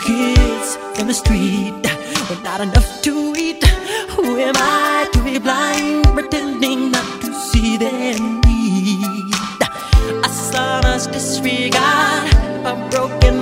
kids in the street but not enough to eat. Who am I to be blind, pretending not to see their need? A son's disregard, a broken